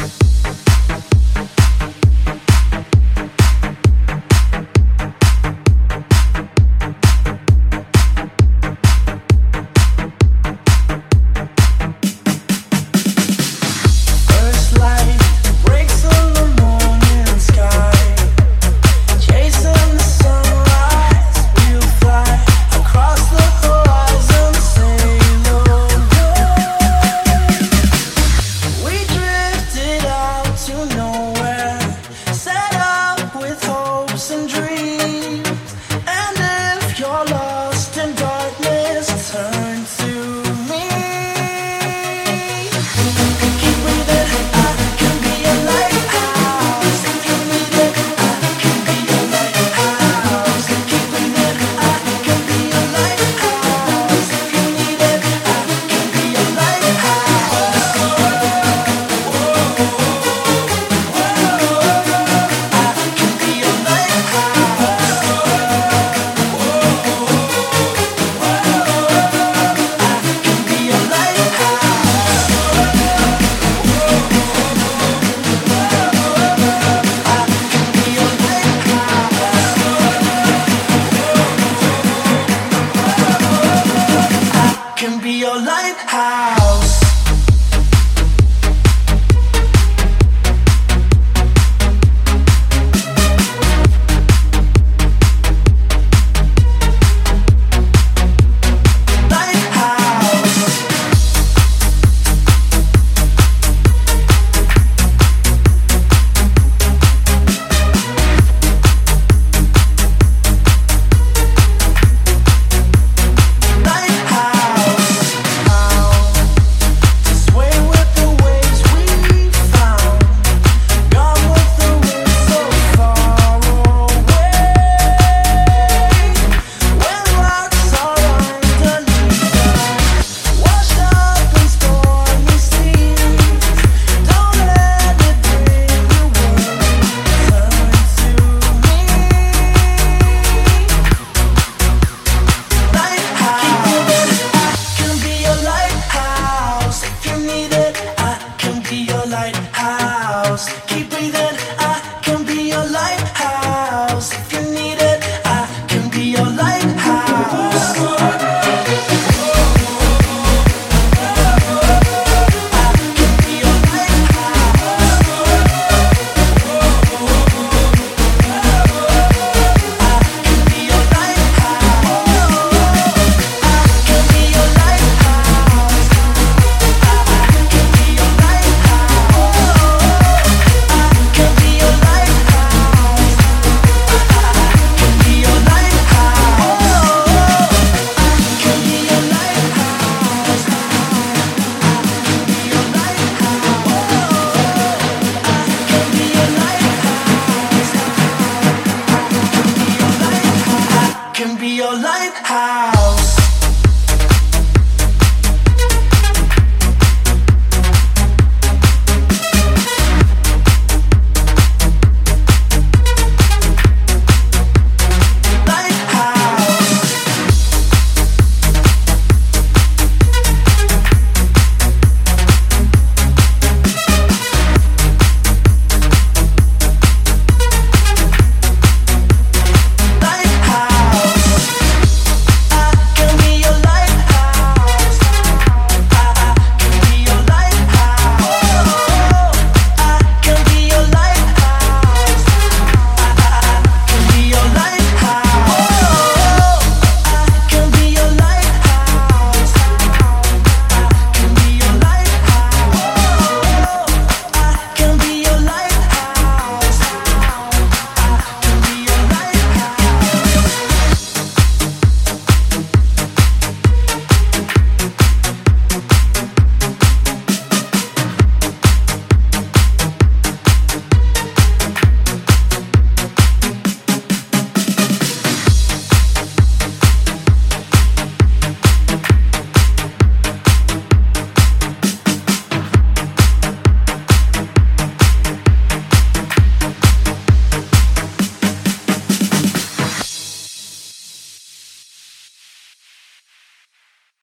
Thank Be your lighthouse. house.